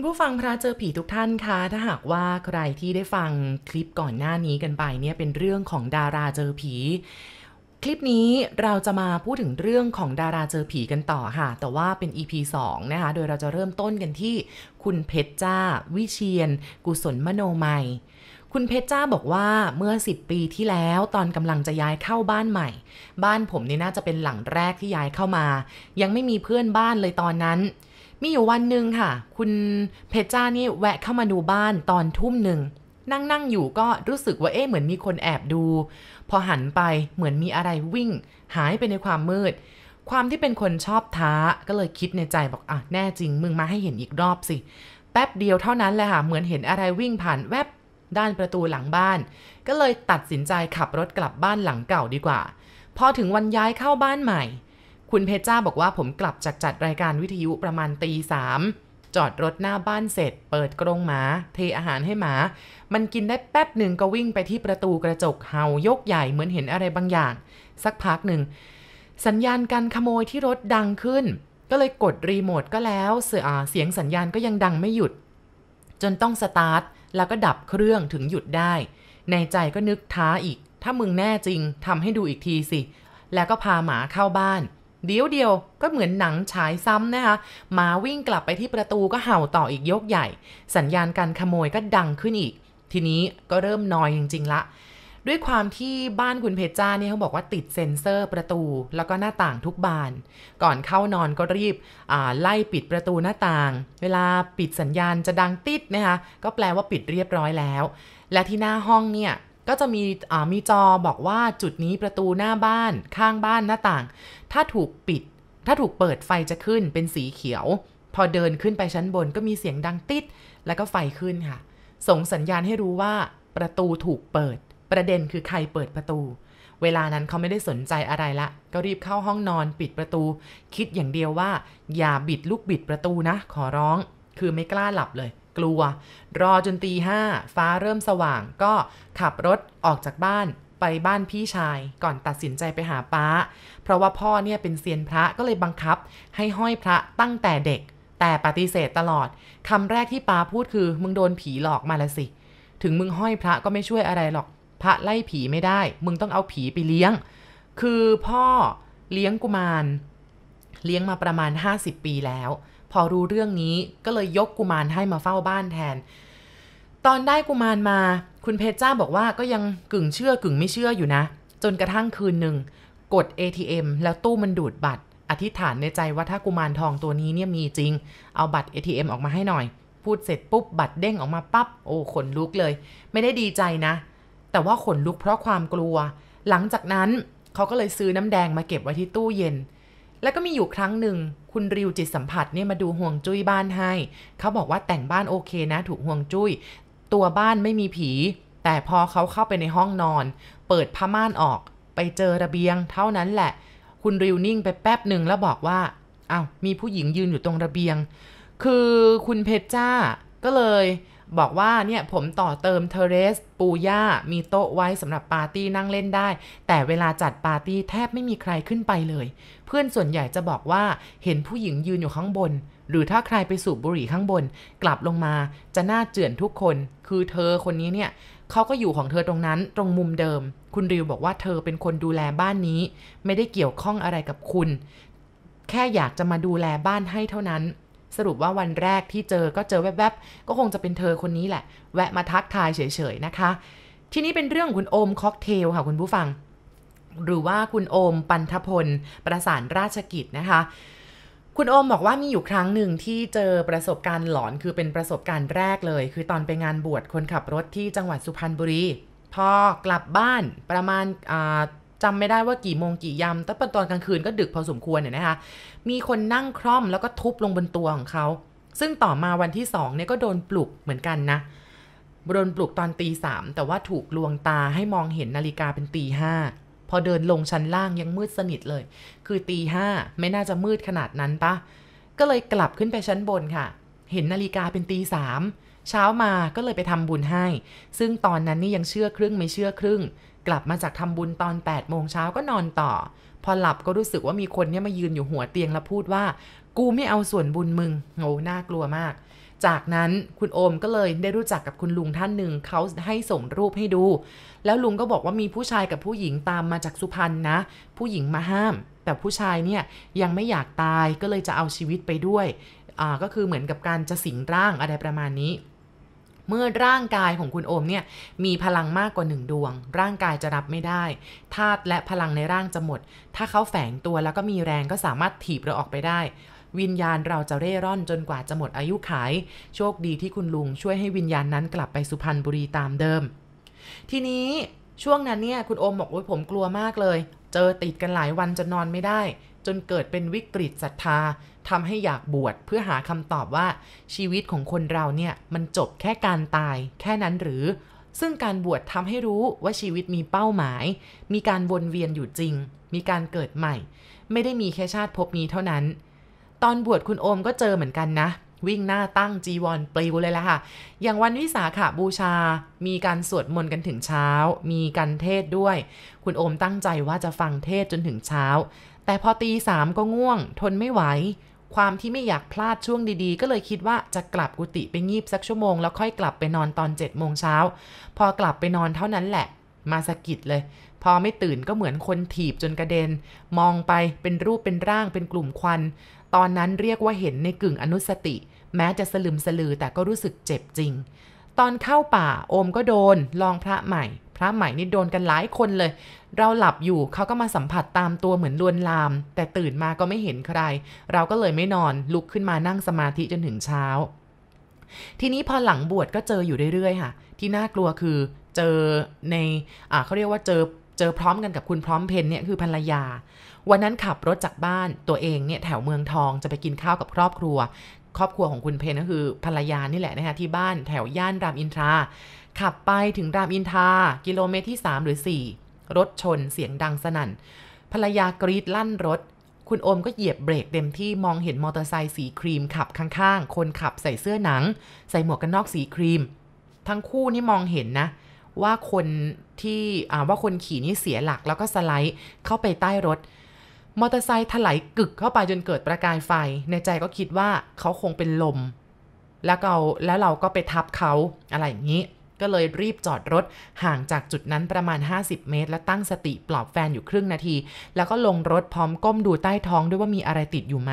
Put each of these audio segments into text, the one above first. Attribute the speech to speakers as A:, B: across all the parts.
A: คุณผู้ฟังพระเจอผีทุกท่านคะถ้าหากว่าใครที่ได้ฟังคลิปก่อนหน้านี้กันไปเนี่ยเป็นเรื่องของดาราเจอผี คลิปนี้เราจะมาพูดถึงเรื่องของดาราเจอผีกันต่อค่ะ แต่ว่าเป็น EP 2 นะคะ โดยเราจะเริ่มต้นกันที่ คุณเพชรจ้า วิเชียน กุศลมโนมัย คุณเพชรจ้าบอกว่าเมื่อ 10 ปีที่แล้วตอนกำลังจะย้ายเข้าบ้านใหม่ บ้านผมนี่น่าจะเป็นหลังแรกที่ย้ายเข้ามา ยังไม่มีเพื่อนบ้านเลยตอนนั้น มีอยู่วันหนึ่งค่ะ คุณเพชจ้านี่แวะเข้ามาดูบ้านตอนทุ่มหนึ่งนั่งนั่งอยู่ก็รู้สึกว่าเอ๊ะเหมือนมีคนแอบดู พอหันไปเหมือนมีอะไรวิ่ง หายไปในความมืด ความที่เป็นคนชอบท้าก็เลยคิดในใจบอกอะแน่จริง มึงมาให้เห็นอีกรอบสิ แป๊บเดียวเท่านั้นแหละค่ะเหมือนเห็นอะไรวิ่งผ่านแวบด้านประตูหลังบ้าน ก็เลยตัดสินใจขับรถกลับบ้านหลังเก่าดีกว่า พอถึงวันย้ายเข้าบ้านใหม่ คุณเพชรจ้าบอกว่าผมกลับจากจัดรายการวิทยุประมาณตีสามจอดรถหน้าบ้านเสร็จ เปิดกรงหมา เทอาหารให้หมา มันกินได้แป๊บหนึ่งก็วิ่งไปที่ประตูกระจกเห่ายกใหญ่เหมือนเห็นอะไรบางอย่าง สักพักหนึ่ง สัญญาณการขโมยที่รถดังขึ้น ก็เลยกดรีโมทก็แล้วเสียอ่าเสียงสัญญาณก็ยังดังไม่หยุด จนต้องสตาร์ทแล้วก็ดับเครื่องถึงหยุดได้ ในใจก็นึกท้าอีก ถ้ามึงแน่จริงทำให้ดูอีกทีสิ แล้วก็พาหมาเข้าบ้าน เดียวเดียวก็เหมือนหนังฉายซ้ำนะคะหมาวิ่งกลับไปที่ประตูก็เห่าต่ออีกยกใหญ่ สัญญาณการขโมยก็ดังขึ้นอีก ทีนี้ก็เริ่มนอยจริงๆละด้วยความที่บ้านคุณเพชรจ้าเนี่ยเขาบอกว่าติดเซ็นเซอร์ประตู แล้วก็หน้าต่างทุกบาน ก่อนเข้านอนก็รีบไล่ปิดประตูหน้าต่าง เวลาปิดสัญญาณจะดังติดนะคะก็แปลว่าปิดเรียบร้อยแล้ว และที่หน้าห้องเนี่ย ก็จะมีอ่ามีจอบอกว่าจุดนี้ประตูหน้าบ้านข้างบ้านหน้าต่าง ถ้าถูกปิด ถ้าถูกเปิดไฟจะขึ้นเป็นสีเขียว พอเดินขึ้นไปชั้นบนก็มีเสียงดังติด แล้วก็ไฟขึ้นค่ะ ส่งสัญญาณให้รู้ว่าประตูถูกเปิด ประเด็นคือใครเปิดประตู เวลานั้นเขาไม่ได้สนใจอะไรละ ก็รีบเข้าห้องนอนปิดประตู คิดอย่างเดียวว่า อย่าบิดลูกบิดประตูนะ ขอร้อง คือไม่กล้าหลับเลย กลัว รอจนตีห้าฟ้าเริ่มสว่าง ก็ขับรถออกจากบ้านไปบ้านพี่ชายก่อนตัดสินใจไปหาป้า เพราะว่าพ่อเนี่ยเป็นเซียนพระก็เลยบังคับ ให้ห้อยพระตั้งแต่เด็ก แต่ปฏิเสธตลอดคำแรกที่ป้าพูดคือ มึงโดนผีหลอกมาละสิ ถึงมึงห้อยพระก็ไม่ช่วยอะไรหรอก พระไล่ผีไม่ได้ มึงต้องเอาผีไปเลี้ยง คือพ่อเลี้ยงกุมาร เลี้ยงมาประมาณ 50 ปีแล้ว พอรู้เรื่องนี้ก็เลยยกกุมารให้มาเฝ้าบ้านแทน ตอนได้กุมารมา คุณเพชรจ้าบอกว่าก็ยังกึ่งเชื่อกึ่งไม่เชื่ออยู่นะ จนกระทั่งคืนหนึ่ง กด ATM แล้วตู้มันดูดบัตร อธิษฐานในใจว่าถ้ากุมารทองตัวนี้เนี่ยมีจริง เอาบัตร ATM ออกมาให้หน่อย พูดเสร็จปุ๊บบัตรเด้งออกมาปับ๊บโอ้ขนลุกเลย ไม่ได้ดีใจนะ แต่ว่าขนลุกเพราะความกลัว หลังจากนั้นเขาก็เลยซื้อน้ำแดงมาเก็บไว้ที่ตู้เย็น แล้วก็มีอยู่ครั้งหนึ่ง คุณริวจิตสัมผัสเนี่ยมาดูห่วงจุ้ยบ้านให้ เขาบอกว่าแต่งบ้านโอเคนะ ถูกห่วงจุ้ย ตัวบ้านไม่มีผี แต่พอเขาเข้าไปในห้องนอน เปิดผ้าม่านออกไปเจอระเบียง เท่านั้นแหละ คุณริวนิ่งไปแป๊บหนึ่งแล้วบอกว่าอ้าวมีผู้หญิงยืนอยู่ตรงระเบียง คือคุณเพชรจ้าก็เลย บอกว่าเนี่ยผมต่อเติมเทเรสปูย่ามีโต๊ะไว้สำหรับปาร์ตี้นั่งเล่นได้ แต่เวลาจัดปาร์ตี้แทบไม่มีใครขึ้นไปเลย เพื่อนส่วนใหญ่จะบอกว่าเห็นผู้หญิงยืนอยู่ข้างบน หรือถ้าใครไปสูบบุหรี่ข้างบน กลับลงมาจะน่าเจือนทุกคน คือเธอคนนี้เนี่ยเขาก็อยู่ของเธอตรงนั้นตรงมุมเดิม คุณริวบอกว่าเธอเป็นคนดูแลบ้านนี้ ไม่ได้เกี่ยวข้องอะไรกับคุณ แค่อยากจะมาดูแลบ้านให้เท่านั้น สรุปว่าวันแรกที่เจอก็เจอแวบๆ ก็คงจะเป็นเธอคนนี้แหละ แวะมาทักทายเฉยๆนะคะ ทีนี้เป็นเรื่องของคุณโอมค็อกเทลค่ะคุณผู้ฟัง หรือว่าคุณโอมปันทพล ประสานราชกิจนะคะ คุณโอมบอกว่ามีอยู่ครั้งหนึ่งที่เจอประสบการณ์หลอนคือเป็นประสบการณ์แรกเลย คือตอนไปงานบวชคนขับรถที่จังหวัดสุพรรณบุรี พอกลับบ้านประมาณ อ่าจำไม่ได้ว่ากี่โมงกี่ยามแต่ตอนกลางคืนก็ดึกพอสมควรเนี่ยนะคะ มีคนนั่งคร่อมแล้วก็ทุบลงบนตัวของเขา ซึ่งต่อมาวันที่สองเนี่ยก็โดนปลุกเหมือนกันนะโดนปลุกตอนตีสามแต่ว่าถูกลวงตาให้มองเห็นนาฬิกาเป็นตีห้าพอเดินลงชั้นล่างยังมืดสนิทเลย คือตีห้าไม่น่าจะมืดขนาดนั้นปะ ก็เลยกลับขึ้นไปชั้นบนค่ะ เห็นนาฬิกาเป็นตีสามเช้ามาก็เลยไปทำบุญให้ ซึ่งตอนนั้นนี่ยังเชื่อครึ่งไม่เชื่อครึ่ง กลับมาจากทำบุญตอน8ปดโมงเช้าก็นอนต่อ พอหลับก็รู้สึกว่ามีคนเนี่ยมายืนอยู่หัวเตียงแล้วพูดว่า กูไม่เอาส่วนบุญมึงโง่น่ากลัวมาก จากนั้นคุณโอมก็เลยได้รู้จักกับคุณลุงท่านหนึ่งเขาให้ส่งรูปให้ดู แล้วลุงก็บอกว่ามีผู้ชายกับผู้หญิงตามมาจากสุพรรณนะ ผู้หญิงมาห้าม แต่ผู้ชายเนี่ยยังไม่อยากตายก็เลยจะเอาชีวิตไปด้วยอ่าก็คือเหมือนกับการจะสิงร่างอะไรประมาณนี้ เมื่อร่างกายของคุณโอมเนี่ยมีพลังมากกว่าหนึ่งดวง ร่างกายจะรับไม่ได้ธาตุและพลังในร่างจะหมด ถ้าเขาแฝงตัวแล้วก็มีแรงก็สามารถถีบเราออกไปได้ วิญญาณเราจะเร่ร่อนจนกว่าจะหมดอายุขาย โชคดีที่คุณลุงช่วยให้วิญญาณนั้นกลับไปสุพรรณบุรีตามเดิม ทีนี้ช่วงนั้นเนี่ยคุณโอมบอกว่าผมกลัวมากเลย เจอติดกันหลายวันจนนอนไม่ได้จนเกิดเป็นวิกฤตศรัทธาทำให้อยากบวชเพื่อหาคำตอบว่าชีวิตของคนเราเนี่ยมันจบแค่การตาย แค่นั้นหรือ ซึ่งการบวชทำให้รู้ว่าชีวิตมีเป้าหมาย มีการวนเวียนอยู่จริง มีการเกิดใหม่ ไม่ได้มีแค่ชาติภพนี้เท่านั้น ตอนบวชคุณโอมก็เจอเหมือนกันนะวิ่งหน้าตั้งจีวรปลิวเลยละค่ะ อย่างวันวิสาขาบูชา มีการสวดมนต์กันถึงเช้า มีการเทศด้วย คุณโอมตั้งใจว่าจะฟังเทศจนถึงเช้า แต่พอตีสามก็ง่วง ทนไม่ไหว ความที่ไม่อยากพลาดช่วงดีๆ ก็เลยคิดว่าจะกลับกุฏิไปงีบสักชั่วโมง แล้วค่อยกลับไปนอนตอน7จ็ดโมงเช้า พอกลับไปนอนเท่านั้นแหละ มาสะกิดเลย พอไม่ตื่นก็เหมือนคนถีบจนกระเด็น มองไปเป็นรูปเป็นร่างเป็นกลุ่มควัน ตอนนั้นเรียกว่าเห็นในกึ่งอนุสติ แม้จะสลึมสลือแต่ก็รู้สึกเจ็บจริง ตอนเข้าป่าโอมก็โดนลองพระใหม่ พระใหม่นี่โดนกันหลายคนเลย เราหลับอยู่เขาก็มาสัมผัสตามตัวเหมือนลวนลาม แต่ตื่นมาก็ไม่เห็นใคร เราก็เลยไม่นอนลุกขึ้นมานั่งสมาธิจนถึงเช้า ทีนี้พอหลังบวชก็เจออยู่เรื่อยๆค่ะ ที่น่ากลัวคือเจอในอ่าเขาเรียกว่าเจอเจอพร้อมกันกับคุณพร้อมเพนเนี่ยคือภรรยา วันนั้นขับรถจากบ้านตัวเองเนี่ยแถวเมืองทองจะไปกินข้าวกับครอบครัว ครอบครัวของคุณเพนก็คือภรรยานี่แหละนะคะที่บ้านแถวย่านรามอินทรา ขับไปถึงรามอินทรากิโลเมตรที่ 3 หรือ 4 รถชนเสียงดังสนั่น ภรรยากรีดลั่นรถ คุณโอมก็เหยียบเบรกเต็มที่มองเห็นมอเตอร์ไซค์สีครีมขับข้างๆ คนขับใส่เสื้อหนัง ใส่หมวกกันนอกสีครีม ทั้งคู่นี่มองเห็นนะ ว่าคนที่ว่าคนขี่นี่เสียหลักแล้วก็สไลด์เข้าไปใต้รถมอเตอร์ไซค์ถลายกึกเข้าไปจนเกิดประกายไฟ ในใจก็คิดว่าเขาคงเป็นลม แล้วเราแล้วเราก็ไปทับเขาอะไรอย่างนี้ ก็เลยรีบจอดรถห่างจากจุดนั้นประมาณ 50 เมตร และตั้งสติปลอบแฟนอยู่ครึ่งนาที แล้วก็ลงรถพร้อมก้มดูใต้ท้องด้วยว่ามีอะไรติดอยู่ไหม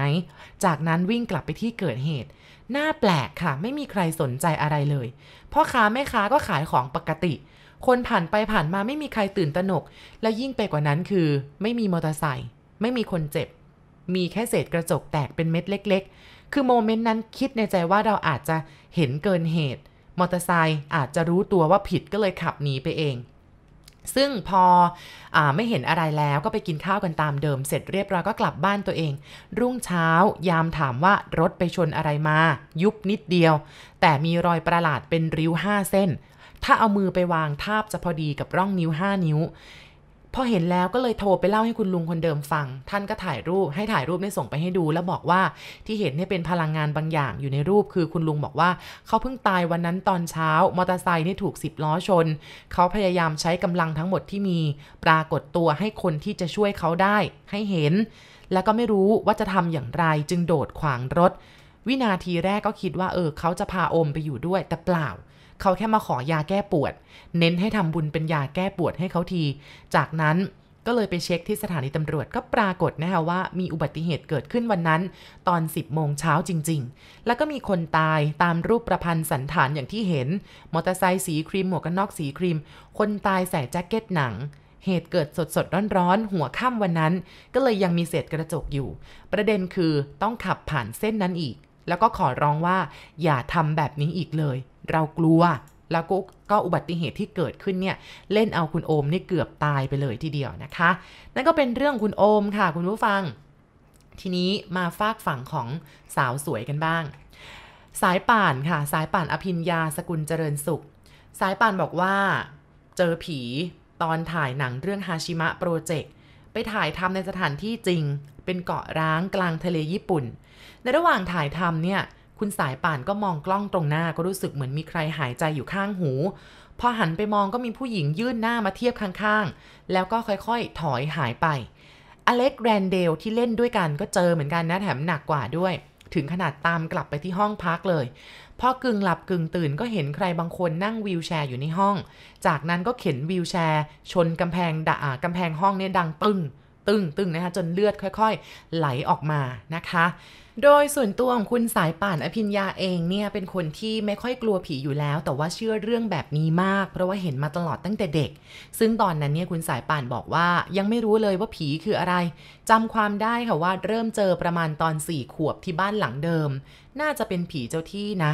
A: จากนั้นวิ่งกลับไปที่เกิดเหตุ หน้าแปลกค่ะ ไม่มีใครสนใจอะไรเลย พ่อค้าแม่ค้าก็ขายของปกติ คนผ่านไปผ่านมาไม่มีใครตื่นตระหนก และยิ่งไปกว่านั้นคือ ไม่มีมอเตอร์ไซค์ ไม่มีคนเจ็บ มีแค่เศษกระจกแตกเป็นเม็ดเล็ก ๆ คือโมเมนต์นั้นคิดในใจว่าเราอาจจะเห็นเกินเหตุ มอเตอร์ไซค์อาจจะรู้ตัวว่าผิดก็เลยขับหนีไปเอง ซึ่งพออไม่เห็นอะไรแล้วก็ไปกินข้าวกันตามเดิมเสร็จเรียบร้อยก็กลับบ้านตัวเอง รุ่งเช้ายามถามว่ารถไปชนอะไรมา ยุบนิดเดียว แต่มีรอยประหลาดเป็นริ้วห้าเส้น ถ้าเอามือไปวางทาบจะพอดีกับร่องนิ้ว 5 นิ้ว พอเห็นแล้วก็เลยโทรไปเล่าให้คุณลุงคนเดิมฟัง ท่านก็ถ่ายรูปให้ถ่ายรูปได้ส่งไปให้ดู แล้วบอกว่าที่เห็นเนี่ยเป็นพลังงานบางอย่างอยู่ในรูป คือคุณลุงบอกว่าเขาเพิ่งตายวันนั้นตอนเช้ามอเตอร์ไซค์นี่ถูกสิบล้อชน เขาพยายามใช้กำลังทั้งหมดที่มี ปรากฏตัวให้คนที่จะช่วยเขาได้ให้เห็น แล้วก็ไม่รู้ว่าจะทำอย่างไรจึงโดดขวางรถ วินาทีแรกก็คิดว่าเออเขาจะพาโอมไปอยู่ด้วยแต่เปล่า เขาแค่มาขอยาแก้ปวด เน้นให้ทำบุญเป็นยาแก้ปวดให้เขาที จากนั้นก็เลยไปเช็คที่สถานีตำรวจก็ปรากฏนะคะว่ามีอุบัติเหตุเกิดขึ้นวันนั้น ตอน 10 โมงเช้าจริง ๆ แล้วก็มีคนตายตามรูปประพันธ์สันฐานอย่างที่เห็น มอเตอร์ไซค์สีครีมหมวกกันน็อกสีครีม คนตายใส่แจ็คเก็ตหนัง เหตุเกิดสดสดร้อนๆ หัวค่ำวันนั้น ก็เลยยังมีเศษกระจกอยู่ ประเด็นคือต้องขับผ่านเส้นนั้นอีก แล้วก็ขอร้องว่าอย่าทำแบบนี้อีกเลย เรากลัวแล้วก็ก็อุบัติเหตุที่เกิดขึ้นเนี่ย เล่นเอาคุณโอมนี่เกือบตายไปเลยทีเดียวนะคะ นั่นก็เป็นเรื่องคุณโอมค่ะคุณผู้ฟัง ทีนี้มาฝากฝั่งของสาวสวยกันบ้าง สายป่านค่ะ สายป่านอภิญญาสกุลเจริญสุข สายป่านบอกว่า เจอผีตอนถ่ายหนังเรื่องฮาชิมะโปรเจกต์ ไปถ่ายทำในสถานที่จริง เป็นเกาะร้างกลางทะเลญี่ปุ่น ในระหว่างถ่ายทำเนี่ย คุณสายป่านก็มองกล้องตรงหน้าก็รู้สึกเหมือนมีใครหายใจอยู่ข้างหู พอหันไปมองก็มีผู้หญิงยื่นหน้ามาเทียบข้างๆ แล้วก็ค่อยๆ ถอยหายไป อเล็กแรนเดลที่เล่นด้วยกันก็เจอเหมือนกันนะแถมหนักกว่าด้วย ถึงขนาดตามกลับไปที่ห้องพักเลยพอกึ่งหลับกึ่งตื่นก็เห็นใครบางคนนั่งวีลแชร์อยู่ในห้อง จากนั้นก็เข็นวีลแชร์ ชนกำแพงด่ากำแพงห้องเนี่ยดังตึ้ง ตึงตึงนะคะจนเลือดค่อย ๆ ไหลออกมานะคะ โดยส่วนตัวของคุณสายป่านอภิญญาเองเนี่ยเป็นคนที่ไม่ค่อยกลัวผีอยู่แล้ว แต่ว่าเชื่อเรื่องแบบนี้มาก เพราะว่าเห็นมาตลอดตั้งแต่เด็ก ซึ่งตอนนั้นเนี่ยคุณสายป่านบอกว่ายังไม่รู้เลยว่าผีคืออะไรจำความได้ค่ะว่าเริ่มเจอประมาณตอนสี่ขวบที่บ้านหลังเดิม น่าจะเป็นผีเจ้าที่นะ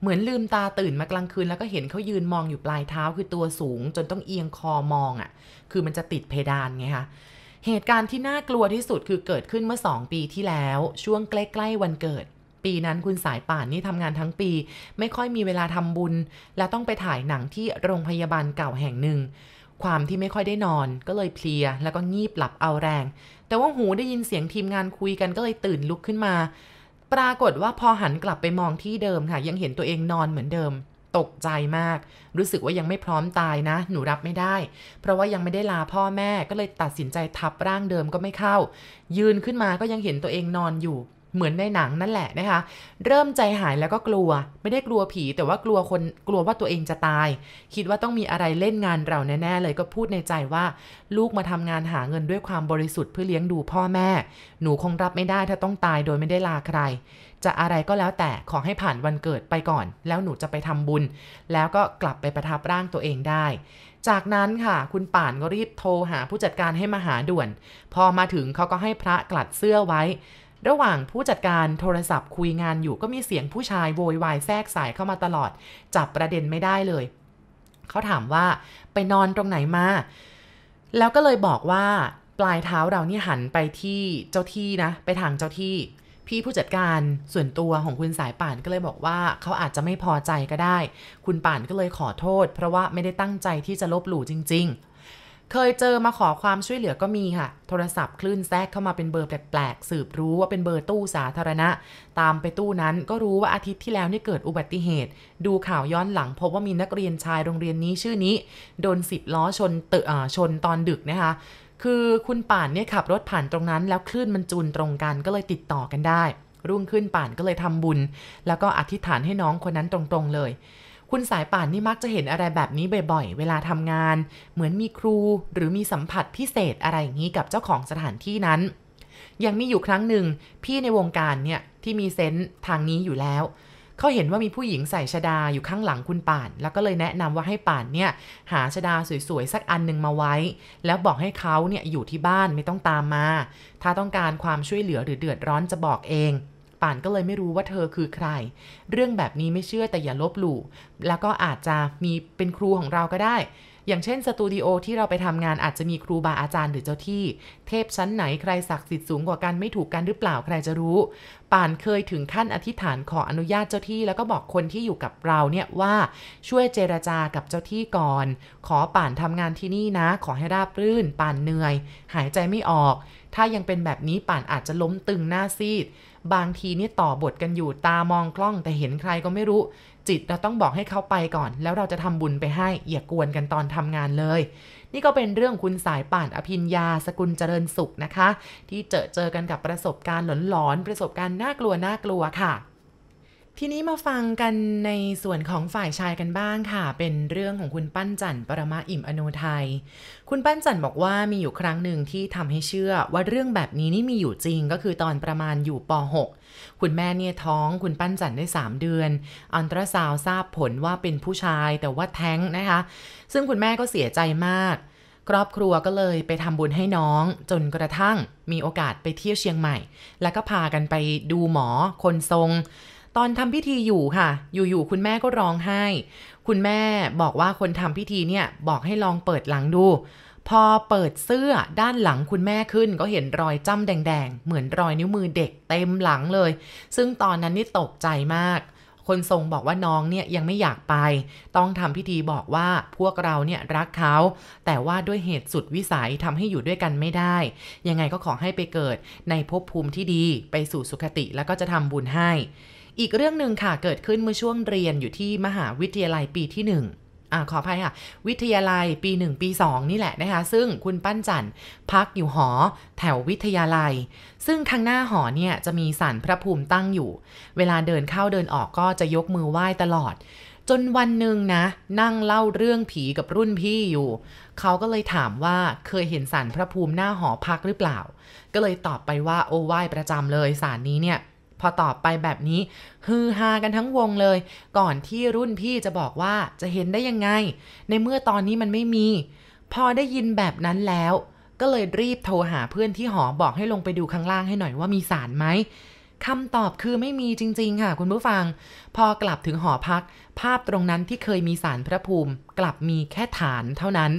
A: เหมือนลืมตาตื่นมากลางคืนแล้วก็เห็นเขายืนมองอยู่ปลายเท้าคือตัวสูง จนต้องเอียงคอมองอะ่ะ คือมันจะติดเพดานไงคะ เหตุการณ์ที่น่ากลัวที่สุดคือเกิดขึ้นเมื่อ 2 ปีที่แล้ว ช่วงใกล้ๆวันเกิด ปีนั้นคุณสายป่านนี่ทำงานทั้งปี ไม่ค่อยมีเวลาทำบุญ และต้องไปถ่ายหนังที่โรงพยาบาลเก่าแห่งหนึ่ง ความที่ไม่ค่อยได้นอน ก็เลยเพลีย แล้วก็งีบหลับเอาแรง แต่ว่าหูได้ยินเสียงทีมงานคุยกันก็เลยตื่นลุกขึ้นมา ปรากฏว่าพอหันกลับไปมองที่เดิมค่ะ ยังเห็นตัวเองนอนเหมือนเดิม ตกใจมาก รู้สึกว่ายังไม่พร้อมตายนะ หนูรับไม่ได้ เพราะว่ายังไม่ได้ลาพ่อแม่ก็เลยตัดสินใจทับร่างเดิมก็ไม่เข้า ยืนขึ้นมาก็ยังเห็นตัวเองนอนอยู่ เหมือนในหนังนั่นแหละนะคะ เริ่มใจหายแล้วก็กลัว ไม่ได้กลัวผี แต่ว่ากลัวคนกลัวว่าตัวเองจะตาย คิดว่าต้องมีอะไรเล่นงานเราแน่ๆเลยก็พูดในใจว่า ลูกมาทำงานหาเงินด้วยความบริสุทธิ์เพื่อเลี้ยงดูพ่อแม่ หนูคงรับไม่ได้ถ้าต้องตายโดยไม่ได้ลาใคร จะอะไรก็แล้วแต่ขอให้ผ่านวันเกิดไปก่อน แล้วหนูจะไปทำบุญ แล้วก็กลับไปประทับร่างตัวเองได้จากนั้นค่ะ คุณป่านก็รีบโทรหาผู้จัดการให้มาหาด่วน พอมาถึงเขาก็ให้พระกลัดเสื้อไว้ ระหว่างผู้จัดการโทรศัพท์คุยงานอยู่ก็มีเสียงผู้ชายโวยวายแทรกสายเข้ามาตลอด จับประเด็นไม่ได้เลย เขาถามว่าไปนอนตรงไหนมา แล้วก็เลยบอกว่าปลายเท้าเรานี่หันไปที่เจ้าที่นะ ไปทางเจ้าที่ พี่ผู้จัดการส่วนตัวของคุณสายป่านก็เลยบอกว่า เขาอาจจะไม่พอใจก็ได้ คุณป่านก็เลยขอโทษ เพราะว่าไม่ได้ตั้งใจที่จะลบหลู่จริง ๆ เคยเจอมาขอความช่วยเหลือก็มีค่ะ โทรศัพท์คลื่นแทรกเข้ามาเป็นเบอร์แปลกๆ สืบรู้ว่าเป็นเบอร์ตู้สาธารณะ ตามไปตู้นั้นก็รู้ว่าอาทิตย์ที่แล้วนี่เกิดอุบัติเหตุ ดูข่าวย้อนหลังพบว่ามีนักเรียนชายโรงเรียนนี้ชื่อนี้ โดนสิบล้อชนเตอชนตอนดึกนะคะคือคุณป่านเนี่ยขับรถผ่านตรงนั้นแล้วคลื่นมันจูนตรงกันก็เลยติดต่อกันได้ รุ่งขึ้นป่านก็เลยทำบุญ แล้วก็อธิษฐานให้น้องคนนั้นตรงๆเลย คุณสายป่านนี่มักจะเห็นอะไรแบบนี้บ่อยๆ เวลาทำงาน เหมือนมีครูหรือมีสัมผัสพิเศษอะไรอย่างนี้กับเจ้าของสถานที่นั้น ยังมีอยู่ครั้งหนึ่งพี่ในวงการเนี่ยที่มีเซนต์ทางนี้อยู่แล้วเขาเห็นว่ามีผู้หญิงใส่ชดาอยู่ข้างหลังคุณป่าน แล้วก็เลยแนะนำว่าให้ป่านเนี่ยหาชดาสวยๆสักอันหนึ่งมาไว้ แล้วบอกให้เขาเนี่ยอยู่ที่บ้านไม่ต้องตามมา ถ้าต้องการความช่วยเหลือหรือเดือดร้อนจะบอกเอง ป่านก็เลยไม่รู้ว่าเธอคือใคร เรื่องแบบนี้ไม่เชื่อแต่อย่าลบหลู่ แล้วก็อาจจะมีเป็นครูของเราก็ได้ อย่างเช่นสตูดิโอที่เราไปทำงานอาจจะมีครูบาอาจารย์หรือเจ้าที่ เทพชั้นไหนใครศักดิ์สิทธิ์สูงกว่ากันไม่ถูกกันหรือเปล่าใครจะรู้ ป่านเคยถึงขั้นอธิษฐานขออนุญาตเจ้าที่ แล้วก็บอกคนที่อยู่กับเราเนี่ยว่าช่วยเจรจากับเจ้าที่ก่อน ขอป่านทำงานที่นี่นะ ขอให้ราบรื่น ป่านเหนื่อย หายใจไม่ออก ถ้ายังเป็นแบบนี้ป่านอาจจะล้มตึงหน้าซีด บางทีนี่ต่อบทกันอยู่ตามองกล้องแต่เห็นใครก็ไม่รู้ จิตเราต้องบอกให้เขาไปก่อน แล้วเราจะทำบุญไปให้อย่ากวนกันตอนทำงานเลย นี่ก็เป็นเรื่องคุณสายป่านอภิญญาสกุลเจริญสุขนะคะ ที่เจอเจอกันกับประสบการณ์หลอนๆประสบการณ์น่ากลัวน่ากลัวค่ะ ทีนี้มาฟังกันในส่วนของฝ่ายชายกันบ้างค่ะ เป็นเรื่องของคุณปั้นจันปรมาอิ่มอโนไทย คุณปั้นจันบอกว่ามีอยู่ครั้งหนึ่งที่ทำให้เชื่อว่าเรื่องแบบนี้นี่มีอยู่จริงก็คือตอนประมาณอยู่ป .6 คุณแม่เนี่ยท้องคุณปั้นจันได้ 3 เดือน อันตราซาวทราบผลว่าเป็นผู้ชายแต่ว่าแท้งนะคะ ซึ่งคุณแม่ก็เสียใจมาก ครอบครัวก็เลยไปทำบุญให้น้อง จนกระทั่งมีโอกาสไปเที่ยวเชียงใหม่ แล้วก็พากันไปดูหมอคนทรง ตอนทำพิธีอยู่ค่ะ อยู่ๆคุณแม่ก็ร้องไห้ คุณแม่บอกว่าคนทำพิธีเนี่ยบอกให้ลองเปิดหลังดู พอเปิดเสื้อด้านหลังคุณแม่ขึ้นก็เห็นรอยจ้ำแดง ๆ เหมือนรอยนิ้วมือเด็กเต็มหลังเลย ซึ่งตอนนั้นนี่ตกใจมากคนทรงบอกว่าน้องเนี่ยยังไม่อยากไป ต้องทำพิธีบอกว่าพวกเราเนี่ยรักเขา แต่ว่าด้วยเหตุสุดวิสัยทำให้อยู่ด้วยกันไม่ได้ ยังไงก็ขอให้ไปเกิดในภพภูมิที่ดีไปสู่สุคติแล้วก็จะทำบุญให้ อีกเรื่องหนึ่งค่ะเกิดขึ้นเมื่อช่วงเรียนอยู่ที่มหาวิทยาลัยปีที่อ่าขออภัยค่ะ วิทยาลัยปี 1 ปี 2 นี่แหละนะคะ ซึ่งคุณปั้นจันพักอยู่หอแถววิทยาลัย ซึ่งข้างหน้าหอเนี่ยจะมีสารพระภูมิตั้งอยู่ เวลาเดินเข้าเดินออกก็จะยกมือไหว้ตลอด จนวันหนึ่งนะ นั่งเล่าเรื่องผีกับรุ่นพี่อยู่ เขาก็เลยถามว่าเคยเห็นสารพระภูมิหน้าหอพักหรือเปล่า ก็เลยตอบไปว่าโอ้ไหว้ประจำเลยสารนี้เนี่ย พอตอบไปแบบนี้ฮือฮากันทั้งวงเลย ก่อนที่รุ่นพี่จะบอกว่าจะเห็นได้ยังไง ในเมื่อตอนนี้มันไม่มี พอได้ยินแบบนั้นแล้ว ก็เลยรีบโทรหาเพื่อนที่หอบอกให้ลงไปดูข้างล่างให้หน่อยว่ามีสารไหม คำตอบคือไม่มีจริง ๆ ค่ะ คุณผู้ฟัง พอกลับถึงหอพัก ภาพตรงนั้นที่เคยมีสารพระภูมิ กลับมีแค่ฐานเท่านั้น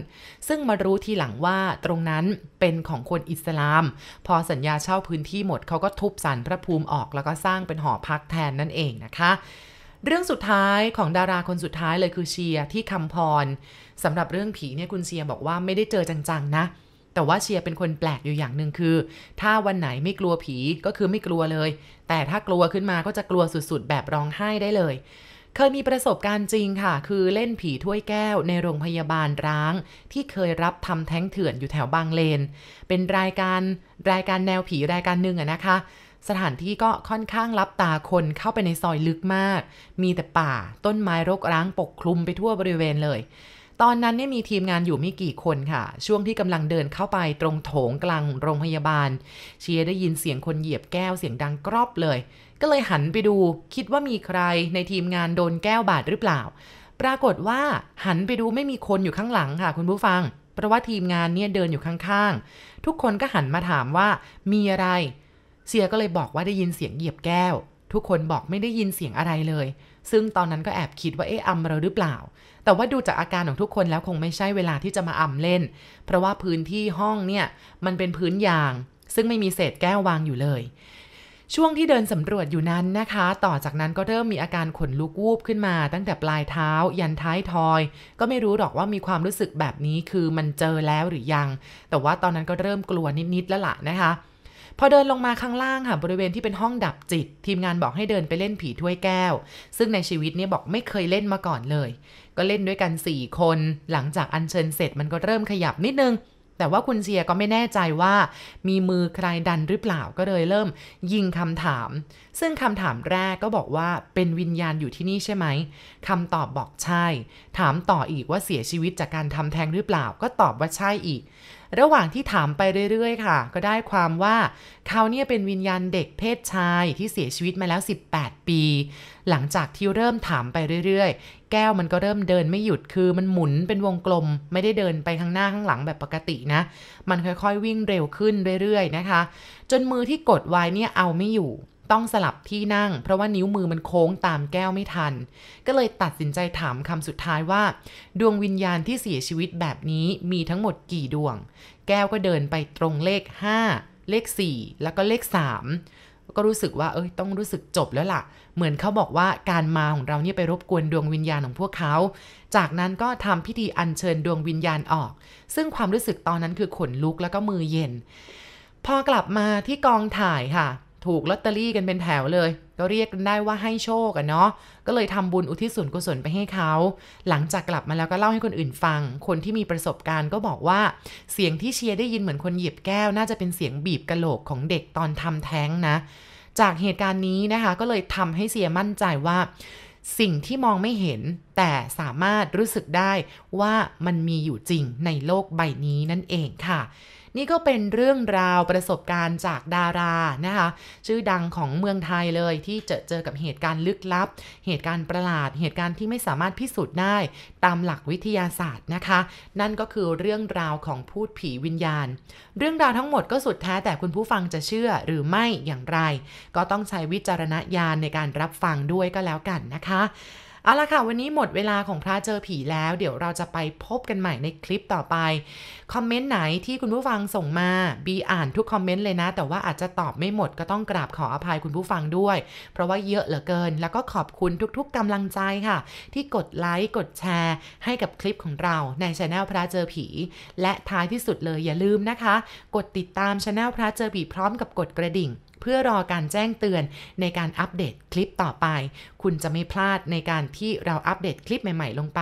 A: ซึ่งมารู้ทีหลังว่าตรงนั้นเป็นของคนอิสลาม พอสัญญาเช่าพื้นที่หมดเขาก็ทุบสารพระภูมิออก แล้วก็สร้างเป็นหอพักแทนนั่นเองนะคะเรื่องสุดท้ายของดาราคนสุดท้ายเลยคือเชียร์ที่คำพรสำหรับเรื่องผีเนี่ยคุณเชียร์บอกว่าไม่ได้เจอจังๆนะ แต่ว่าเชียร์เป็นคนแปลกอยู่อย่างหนึ่งคือ ถ้าวันไหนไม่กลัวผีก็คือไม่กลัวเลย แต่ถ้ากลัวขึ้นมาก็จะกลัวสุดๆ แบบร้องไห้ได้เลย เคยมีประสบการณ์จริงค่ะ คือเล่นผีถ้วยแก้วในโรงพยาบาลร้าง ที่เคยรับทำแท้งเถื่อนอยู่แถวบางเลน เป็นรายการรายการแนวผีรายการหนึ่งอะนะคะสถานที่ก็ค่อนข้างรับตาคนเข้าไปในซอยลึกมาก มีแต่ป่าต้นไม้รกร้างปกคลุมไปทั่วบริเวณเลย ตอนนั้นเนี่ยมีทีมงานอยู่ไม่กี่คนค่ะ ช่วงที่กำลังเดินเข้าไปตรงโถงกลางโรงพยาบาล เชียร์ได้ยินเสียงคนเหยียบแก้วเสียงดังกรอบเลย ก็เลยหันไปดูคิดว่ามีใครในทีมงานโดนแก้วบาดหรือเปล่า ปรากฏว่าหันไปดูไม่มีคนอยู่ข้างหลังค่ะ คุณผู้ฟัง เพราะว่าทีมงานเนี่ยเดินอยู่ข้างๆ ทุกคนก็หันมาถามว่ามีอะไร เสียก็เลยบอกว่าได้ยินเสียงเหยียบแก้ว ทุกคนบอกไม่ได้ยินเสียงอะไรเลย ซึ่งตอนนั้นก็แอบคิดว่าเอ๊ะอำเราหรือเปล่า แต่ว่าดูจากอาการของทุกคนแล้วคงไม่ใช่เวลาที่จะมาอ่ำเล่น เพราะว่าพื้นที่ห้องเนี่ยมันเป็นพื้นยาง ซึ่งไม่มีเศษแก้ววางอยู่เลย ช่วงที่เดินสำรวจอยู่นั้นนะคะ ต่อจากนั้นก็เริ่มมีอาการขนลุกวูบขึ้นมา ตั้งแต่ปลายเท้า ยันท้ายทอย ก็ไม่รู้หรอกว่ามีความรู้สึกแบบนี้คือมันเจอแล้วหรือยัง แต่ว่าตอนนั้นก็เริ่มกลัวนิดๆแล้วล่ะนะคะ พอเดินลงมาข้างล่างค่ะบริเวณที่เป็นห้องดับจิต ทีมงานบอกให้เดินไปเล่นผีถ้วยแก้ว ซึ่งในชีวิตเนี่ยบอกไม่เคยเล่นมาก่อนเลย ก็เล่นด้วยกัน 4 คน หลังจากอัญเชิญเสร็จมันก็เริ่มขยับนิดนึง แต่ว่าคุณเชียก็ไม่แน่ใจว่ามีมือใครดันหรือเปล่าก็เลยเริ่มยิงคำถาม ซึ่งคำถามแรกก็บอกว่าเป็นวิญญาณอยู่ที่นี่ใช่ไหมคำตอบบอกใช่ ถามต่ออีกว่าเสียชีวิตจากการทำแท้งหรือเปล่าก็ตอบว่าใช่อีก ระหว่างที่ถามไปเรื่อยๆ ค่ะ ก็ได้ความว่าเขาเนี่ยเป็นวิญญาณเด็กเพศชายที่เสียชีวิตมาแล้ว 18 ปี หลังจากที่เริ่มถามไปเรื่อยๆ แก้วมันก็เริ่มเดินไม่หยุดคือมันหมุนเป็นวงกลม ไม่ได้เดินไปข้างหน้าข้างหลังแบบปกตินะ มันค่อยๆวิ่งเร็วขึ้นเรื่อยๆนะคะ จนมือที่กดไว้เนี่ยเอาไม่อยู่ต้องสลับที่นั่ง เพราะว่านิ้วมือมันโค้งตามแก้วไม่ทัน ก็เลยตัดสินใจถามคำสุดท้ายว่า ดวงวิญญาณที่เสียชีวิตแบบนี้มีทั้งหมดกี่ดวง แก้วก็เดินไปตรงเลข 5 เลข 4 แล้วก็เลข 3 ก็รู้สึกว่าเอ้ยต้องรู้สึกจบแล้วล่ะ เหมือนเขาบอกว่าการมาของเราเนี่ยไปรบกวนดวงวิญญาณของพวกเขา จากนั้นก็ทำพิธีอัญเชิญดวงวิญญาณออก ซึ่งความรู้สึกตอนนั้นคือขนลุกแล้วก็มือเย็น พอกลับมาที่กองถ่ายค่ะ ถูกลอตเตอรี่กันเป็นแถวเลย ก็เรียกกันได้ว่าให้โชคกันเนาะก็เลยทำบุญอุทิศส่วนกุศลไปให้เขา หลังจากกลับมาแล้วก็เล่าให้คนอื่นฟัง คนที่มีประสบการณ์ก็บอกว่า เสียงที่เชียร์ได้ยินเหมือนคนหยิบแก้ว น่าจะเป็นเสียงบีบกระโหลกของเด็กตอนทำแท้งนะ จากเหตุการณ์นี้นะคะ ก็เลยทำให้เสียมั่นใจว่า สิ่งที่มองไม่เห็น แต่สามารถรู้สึกได้ว่ามันมีอยู่จริงในโลกใบนี้นั่นเองค่ะ นี่ก็เป็นเรื่องราวประสบการณ์จากดารานะคะ ชื่อดังของเมืองไทยเลยที่เจอเจอกับเหตุการณ์ลึกลับ เหตุการณ์ประหลาด เหตุการณ์ที่ไม่สามารถพิสูจน์ได้ตามหลักวิทยาศาสตร์นะคะ นั่นก็คือเรื่องราวของพูดผีวิญญาณ เรื่องราวทั้งหมดก็สุดแท้แต่คุณผู้ฟังจะเชื่อหรือไม่อย่างไร ก็ต้องใช้วิจารณญาณในการรับฟังด้วยก็แล้วกันนะคะ เอาละค่ะ วันนี้หมดเวลาของพระเจอผีแล้ว เดี๋ยวเราจะไปพบกันใหม่ในคลิปต่อไป คอมเมนต์ไหนที่คุณผู้ฟังส่งมา บีอ่านทุกคอมเมนต์เลยนะ แต่ว่าอาจจะตอบไม่หมดก็ต้องกราบขออภัยคุณผู้ฟังด้วย เพราะว่าเยอะเหลือเกิน แล้วก็ขอบคุณทุกๆกำลังใจค่ะ ที่กดไลค์กดแชร์ให้กับคลิปของเราในช anel พระเจอผี และท้ายที่สุดเลยอย่าลืมนะคะ กดติดตามช anel พระเจอผีพร้อมกับกดกระดิ่ง เพื่อรอการแจ้งเตือนในการอัปเดตคลิปต่อไป คุณจะไม่พลาดในการที่เราอัปเดตคลิปใหม่ ๆ ลงไป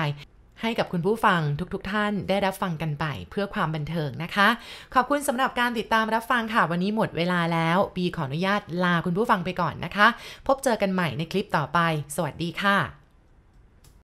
A: ให้กับคุณผู้ฟังทุกๆทท่านได้รับฟังกันไปเพื่อความบันเทิงนะคะ ขอบคุณสำหรับการติดตามรับฟังค่ะ วันนี้หมดเวลาแล้ว ปีขออนุญาตลาคุณผู้ฟังไปก่อนนะคะ พบเจอกันใหม่ในคลิปต่อไป สวัสดีค่ะ